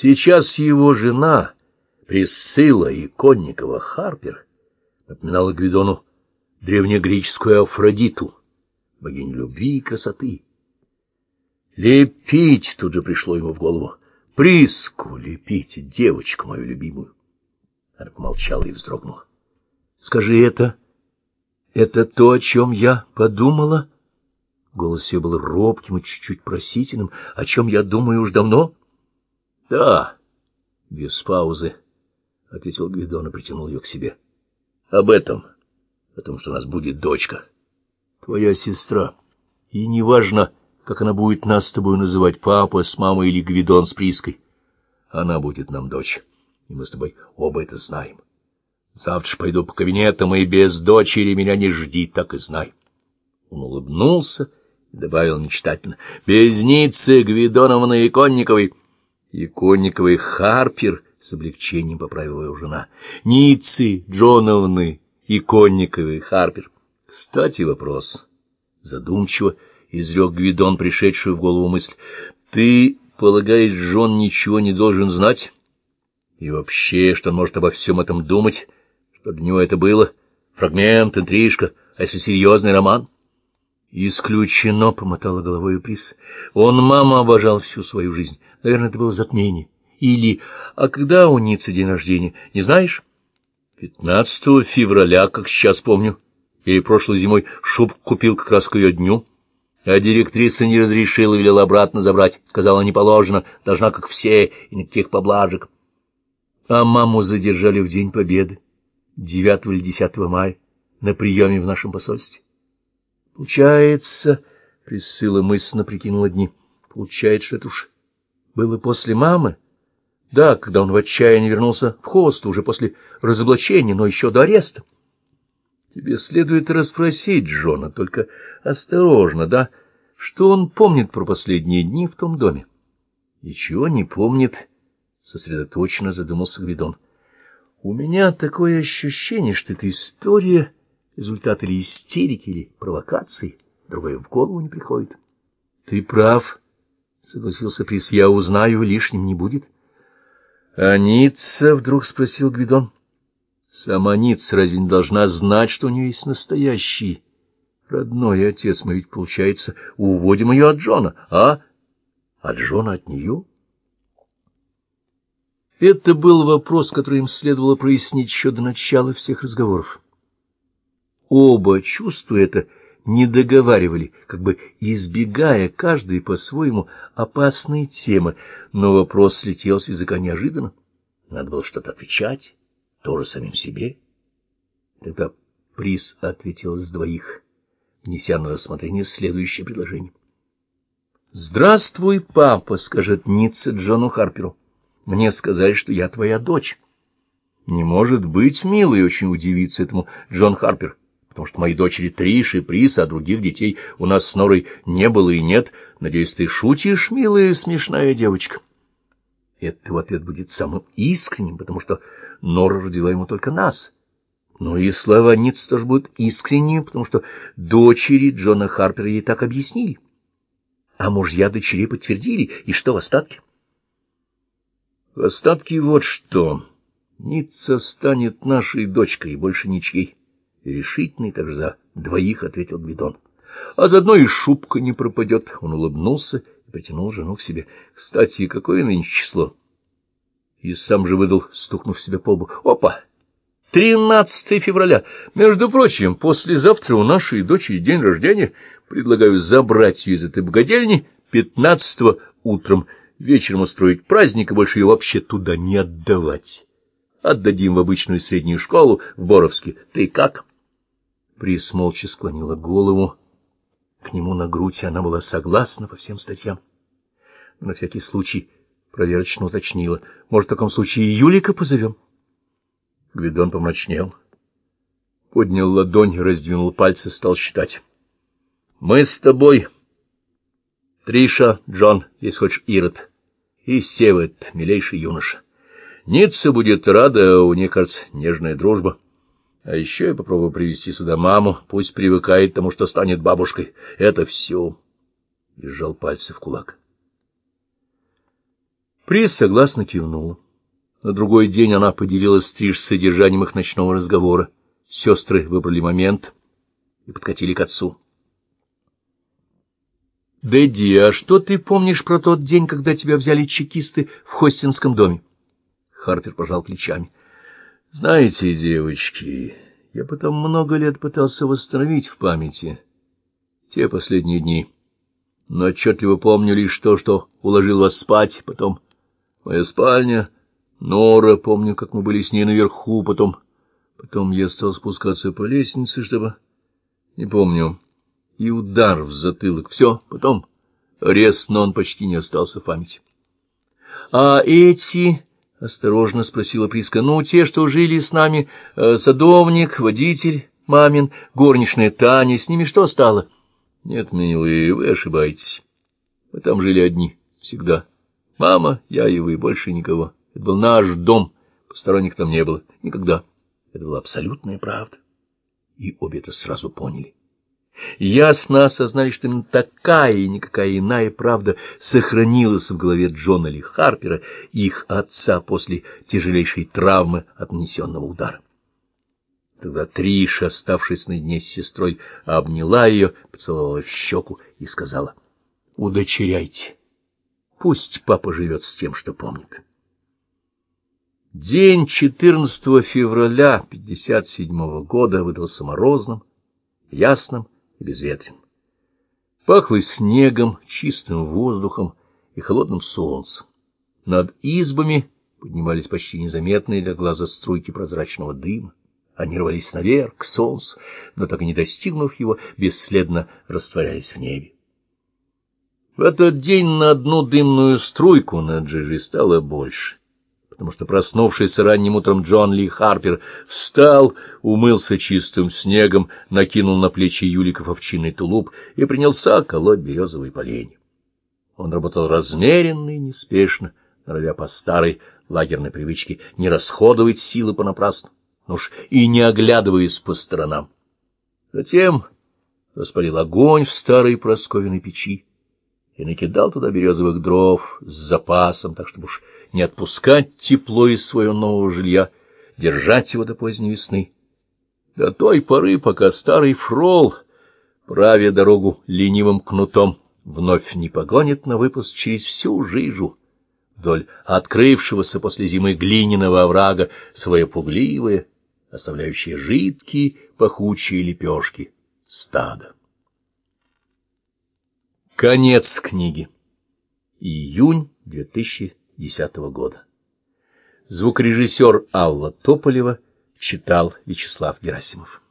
Сейчас его жена, Присцилла Иконникова Харпер, напоминала Гвидону древнегреческую Афродиту, богиню любви и красоты. Лепить тут же пришло ему в голову. Приску лепить, девочку мою любимую. Она помолчала и вздрогнула. — Скажи это... Это то, о чем я подумала? Голос ее был робким и чуть-чуть просительным. О чем я думаю уж давно? — Да, без паузы, — ответил Гвидон и притянул ее к себе. — Об этом, о том, что у нас будет дочка. Твоя сестра. И неважно, как она будет нас с тобой называть, папа с мамой или Гвидон с Приской. Она будет нам дочь, и мы с тобой оба это знаем. Завтра пойду по кабинетам, и без дочери меня не жди, так и знай. Он улыбнулся и добавил мечтательно. — Без Ницы Гвидоновны Иконниковой. Иконниковой Харпер, с облегчением поправила его жена. Ницы Джоновны Иконниковой Харпер. Кстати, вопрос. Задумчиво изрек Гвидон, пришедшую в голову мысль. Ты, полагаешь, Джон ничего не должен знать? И вообще, что он может обо всем этом думать? Что для него это было? Фрагмент, интрижка, а если серьезный роман? Исключено, — помотала головой Прис. Он маму обожал всю свою жизнь. Наверное, это было затмение. Или, а когда у Ницы день рождения, не знаешь? Пятнадцатого февраля, как сейчас помню. Или прошлой зимой шубку купил как раз к ее дню. А директриса не разрешила, велела обратно забрать. Сказала, не положено, должна, как все, и никаких поблажек. А маму задержали в День Победы. 9 или 10 мая на приеме в нашем посольстве. Получается, Присыла мысленно прикинула дни, получается, что это уж было после мамы. Да, когда он в отчаянии вернулся в хост, уже после разоблачения, но еще до ареста. Тебе следует расспросить Джона, только осторожно, да? Что он помнит про последние дни в том доме? Ничего не помнит, сосредоточенно задумался Гвидон. У меня такое ощущение, что эта история — результат или истерики, или провокации. Другое в голову не приходит. — Ты прав, — согласился Прис. — Я узнаю, лишним не будет. — А Ницца? — вдруг спросил Гвидон. — Сама Ницца разве не должна знать, что у нее есть настоящий родной отец? Мы ведь, получается, уводим ее от Джона, а? От Джона от нее? — это был вопрос, который им следовало прояснить еще до начала всех разговоров. Оба, чувствуя это, не договаривали, как бы избегая каждый по-своему опасной темы, но вопрос слетел с языка неожиданно. Надо было что-то отвечать, тоже самим себе. Тогда приз ответил с двоих, внеся на рассмотрение следующее предложение. «Здравствуй, папа», — скажет Ницца Джону Харперу. Мне сказали, что я твоя дочь. Не может быть, милый, очень удивится этому Джон Харпер, потому что мои дочери Триш и Прис, а других детей у нас с Норой не было и нет. Надеюсь, ты шутишь, милая смешная девочка. Это в ответ будет самым искренним, потому что Нора родила ему только нас. Но и слова Ниц тоже будут искренними, потому что дочери Джона Харпера ей так объяснили. А мужья дочерей подтвердили, и что в остатке? Остатки вот что. Ницца станет нашей дочкой, больше ничьей. Решительный так же за двоих, — ответил Гвидон. А заодно и шубка не пропадет. Он улыбнулся и притянул жену к себе. Кстати, какое нынче число? И сам же выдал, стукнув себе по лбу. Опа! Тринадцатое февраля. Между прочим, послезавтра у нашей дочери день рождения. Предлагаю забрать ее из этой богадельни пятнадцатого утром вечером устроить праздник и больше ее вообще туда не отдавать. Отдадим в обычную среднюю школу в Боровске. Ты как? Прис молча склонила голову к нему на грудь, она была согласна по всем статьям. На всякий случай проверочно уточнила. Может, в таком случае Юлика позовем? Гвидон помрачнел. Поднял ладонь, раздвинул пальцы, стал считать. — Мы с тобой Триша, Джон, если хочешь, Ирод. И Севет, милейший юноша. Ницца будет рада, у нее, кажется, нежная дружба. А еще я попробую привести сюда маму, пусть привыкает к тому, что станет бабушкой. Это все. И сжал пальцы в кулак. Приз согласно кивнула. На другой день она поделилась стриж с содержанием их ночного разговора. Сестры выбрали момент и подкатили к отцу. «Дэдди, а что ты помнишь про тот день, когда тебя взяли чекисты в Хостинском доме?» Харпер пожал плечами. «Знаете, девочки, я потом много лет пытался восстановить в памяти те последние дни, но отчетливо помню лишь то, что уложил вас спать, потом моя спальня, Нора, помню, как мы были с ней наверху, потом... Потом я стал спускаться по лестнице, чтобы... Не помню и удар в затылок. Все, потом арест, но он почти не остался в памяти. — А эти... — осторожно спросила Приска. — Ну, те, что жили с нами, э, садовник, водитель, мамин, горничная Таня, с ними что стало? — Нет, милые, вы ошибаетесь. Мы там жили одни, всегда. Мама, я и вы, больше никого. Это был наш дом, посторонних там не было. Никогда. Это была абсолютная правда. И обе это сразу поняли ясно осознали, что именно такая и никакая иная правда сохранилась в голове Джона Ли Харпера их отца после тяжелейшей травмы от нанесенного удара. Тогда Триша, оставшись наедине с сестрой, обняла ее, поцеловала в щеку и сказала, «Удочеряйте, пусть папа живет с тем, что помнит». День 14 февраля 57 года выдался морозным, ясным безветрен. Пахло снегом, чистым воздухом и холодным солнцем. Над избами поднимались почти незаметные для глаза струйки прозрачного дыма. Они рвались наверх, к солнцу, но так и не достигнув его, бесследно растворялись в небе. В этот день на одну дымную струйку на Джиджи стало больше потому что проснувшийся ранним утром Джон Ли Харпер встал, умылся чистым снегом, накинул на плечи Юликов овчинный тулуп и принялся колоть березовые поленья. Он работал размеренно и неспешно, норовя по старой лагерной привычке не расходовать силы понапрасну, но уж и не оглядываясь по сторонам. Затем распалил огонь в старой просковенной печи и накидал туда березовых дров с запасом, так чтобы уж не отпускать тепло из своего нового жилья, держать его до поздней весны. До той поры, пока старый фрол, правя дорогу ленивым кнутом, вновь не погонит на выпуск через всю жижу, вдоль открывшегося после зимы глиняного оврага свое пугливое, оставляющее жидкие пахучие лепешки стада. Конец книги. Июнь 2000 2010 года. Звукорежиссер Алла Тополева читал Вячеслав Герасимов.